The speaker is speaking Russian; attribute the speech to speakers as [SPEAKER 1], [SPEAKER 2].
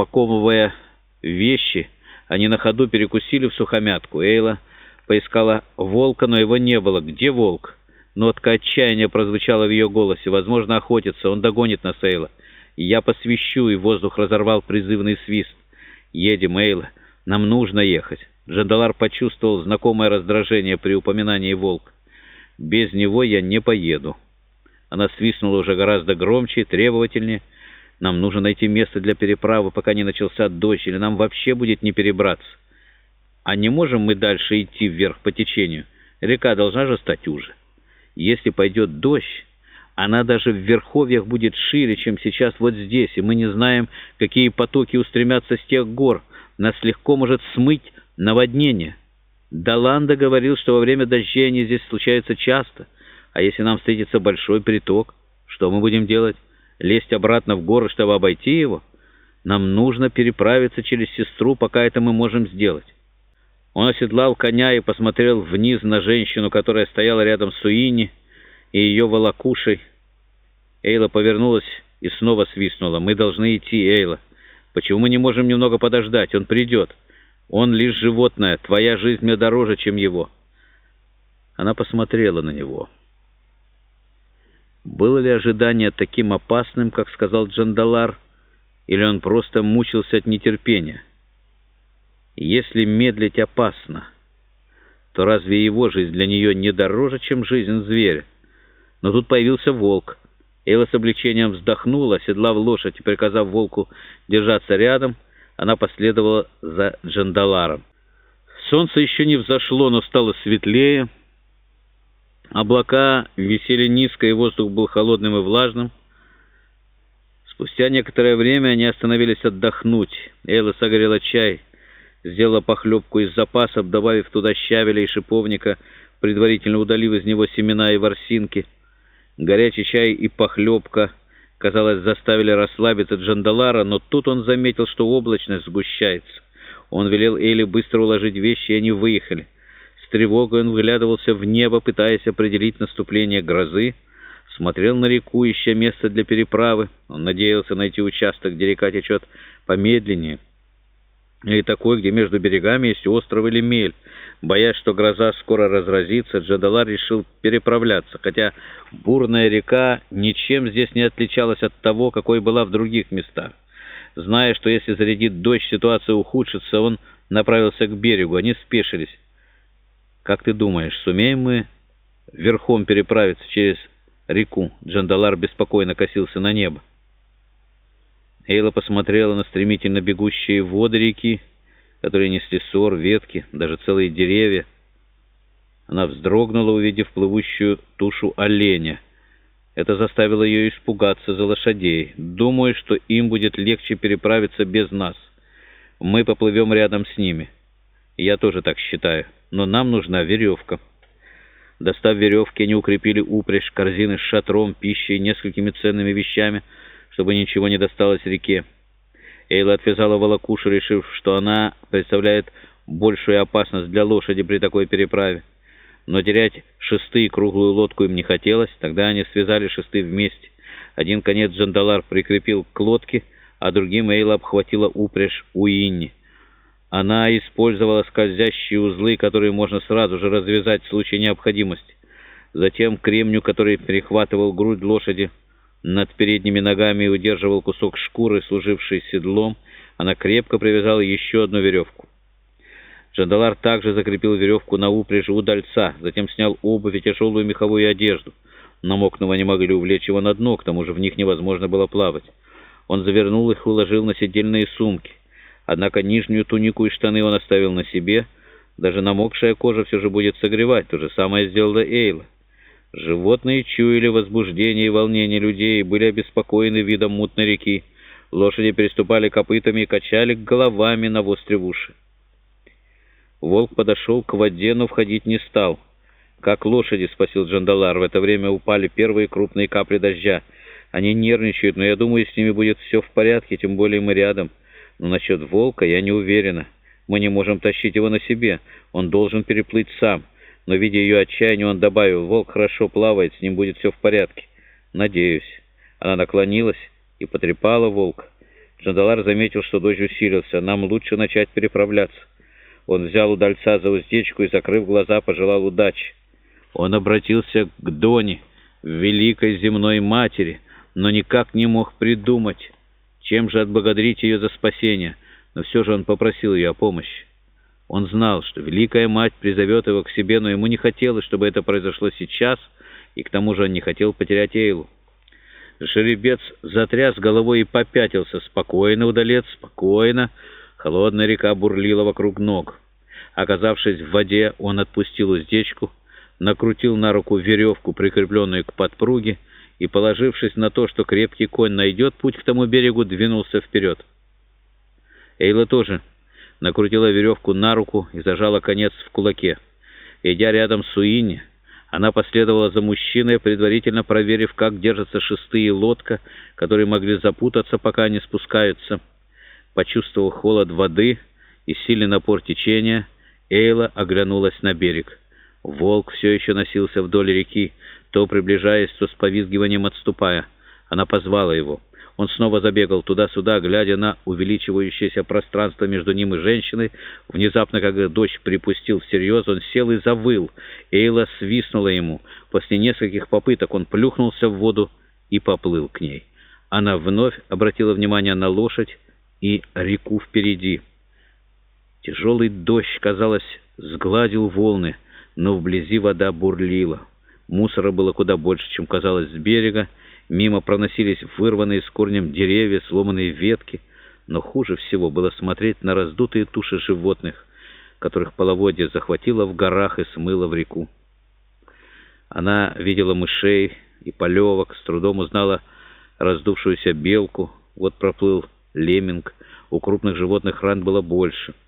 [SPEAKER 1] упаковывая вещи, они на ходу перекусили в сухомятку. Эйла поискала волка, но его не было. Где волк? Нотка отчаяния прозвучала в ее голосе. Возможно, охотится. Он догонит нас, Эйла. Я посвящу, и воздух разорвал призывный свист. Едем, Эйла. Нам нужно ехать. Джандалар почувствовал знакомое раздражение при упоминании волка. Без него я не поеду. Она свистнула уже гораздо громче и требовательнее. Нам нужно найти место для переправы, пока не начался дождь, или нам вообще будет не перебраться. А не можем мы дальше идти вверх по течению? Река должна же стать уже. Если пойдет дождь, она даже в верховьях будет шире, чем сейчас вот здесь, и мы не знаем, какие потоки устремятся с тех гор. Нас легко может смыть наводнение. Даланда говорил, что во время дождей они здесь случаются часто. А если нам встретится большой приток, что мы будем делать? Лезть обратно в горы, чтобы обойти его? Нам нужно переправиться через сестру, пока это мы можем сделать. Он оседлал коня и посмотрел вниз на женщину, которая стояла рядом с Уинни и ее волокушей. Эйла повернулась и снова свистнула. «Мы должны идти, Эйла. Почему мы не можем немного подождать? Он придет. Он лишь животное. Твоя жизнь мне дороже, чем его». Она посмотрела на него. Было ли ожидание таким опасным, как сказал Джандалар, или он просто мучился от нетерпения? Если медлить опасно, то разве его жизнь для нее не дороже, чем жизнь зверя? Но тут появился волк. Эйла с облегчением вздохнула, оседлав лошадь и приказав волку держаться рядом, она последовала за Джандаларом. Солнце еще не взошло, но стало светлее, Облака висели низко, и воздух был холодным и влажным. Спустя некоторое время они остановились отдохнуть. Эйла согрела чай, сделала похлебку из запасов, добавив туда щавеля и шиповника, предварительно удалив из него семена и ворсинки. Горячий чай и похлебка, казалось, заставили расслабиться Джандалара, но тут он заметил, что облачность сгущается. Он велел Эйле быстро уложить вещи, и они выехали тревогой он выглядывался в небо, пытаясь определить наступление грозы, смотрел на реку, ища место для переправы. Он надеялся найти участок, где река течет помедленнее, или такой, где между берегами есть остров или мель. Боясь, что гроза скоро разразится, Джадалар решил переправляться, хотя бурная река ничем здесь не отличалась от того, какой была в других местах. Зная, что если зарядит дождь, ситуация ухудшится, он направился к берегу. Они спешились. «Как ты думаешь, сумеем мы верхом переправиться через реку?» Джандалар беспокойно косился на небо. Эйла посмотрела на стремительно бегущие воды реки, которые несли сор, ветки, даже целые деревья. Она вздрогнула, увидев плывущую тушу оленя. Это заставило ее испугаться за лошадей. Думаю, что им будет легче переправиться без нас. Мы поплывем рядом с ними. Я тоже так считаю но нам нужна веревка. Достав веревки, они укрепили упряжь, корзины с шатром, пищей несколькими ценными вещами, чтобы ничего не досталось реке. Эйла отвязала волокушу, решив, что она представляет большую опасность для лошади при такой переправе. Но терять шесты и круглую лодку им не хотелось, тогда они связали шесты вместе. Один конец Джандалар прикрепил к лодке, а другим Эйла обхватила упряжь Уинни. Она использовала скользящие узлы, которые можно сразу же развязать в случае необходимости. Затем кремню, который перехватывал грудь лошади над передними ногами и удерживал кусок шкуры, служивший седлом, она крепко привязала еще одну веревку. Джандалар также закрепил веревку на упряжи удальца, затем снял обувь и тяжелую меховую одежду. Намокного не могли увлечь его на дно, к тому же в них невозможно было плавать. Он завернул их и уложил на сидельные сумки. Однако нижнюю тунику и штаны он оставил на себе. Даже намокшая кожа все же будет согревать. То же самое сделала Эйла. Животные чуяли возбуждение и волнение людей и были обеспокоены видом мутной реки. Лошади переступали копытами и качали головами на уши. Волк подошел к воде, но входить не стал. «Как лошади?» — спросил Джандалар. В это время упали первые крупные капли дождя. «Они нервничают, но я думаю, с ними будет все в порядке, тем более мы рядом». Но насчет волка я не уверена. Мы не можем тащить его на себе. Он должен переплыть сам. Но, видя ее отчаяние, он добавил, волк хорошо плавает, с ним будет все в порядке. Надеюсь. Она наклонилась и потрепала волка. Джандалар заметил, что дождь усилился. «Нам лучше начать переправляться». Он взял удальца за уздечку и, закрыв глаза, пожелал удачи. Он обратился к Доне, великой земной матери, но никак не мог придумать, чем же отблагодарить ее за спасение, но все же он попросил ее о помощи. Он знал, что Великая Мать призовет его к себе, но ему не хотелось, чтобы это произошло сейчас, и к тому же он не хотел потерять Эйлу. Жеребец затряс головой и попятился. «Спокойно, удалец, спокойно!» Холодная река бурлила вокруг ног. Оказавшись в воде, он отпустил уздечку, накрутил на руку веревку, прикрепленную к подпруге, и, положившись на то, что крепкий конь найдет путь к тому берегу, двинулся вперед. Эйла тоже накрутила веревку на руку и зажала конец в кулаке. Идя рядом с Уинни, она последовала за мужчиной, предварительно проверив, как держатся шесты и лодка, которые могли запутаться, пока они спускаются. Почувствовав холод воды и сильный напор течения, Эйла оглянулась на берег. Волк все еще носился вдоль реки, то приближаясь, то с повизгиванием отступая. Она позвала его. Он снова забегал туда-сюда, глядя на увеличивающееся пространство между ним и женщиной. Внезапно, когда дождь припустил всерьез, он сел и завыл. Эйла свистнула ему. После нескольких попыток он плюхнулся в воду и поплыл к ней. Она вновь обратила внимание на лошадь и реку впереди. Тяжелый дождь, казалось, сгладил волны, но вблизи вода бурлила. Мусора было куда больше, чем казалось с берега, Мимо проносились вырванные с корнем деревья, сломанные ветки, но хуже всего было смотреть на раздутые туши животных, которых половодье захватило в горах и смыло в реку. Она видела мышей и полевок, с трудом узнала раздувшуюся белку. Вот проплыл лемминг, у крупных животных ран было больше —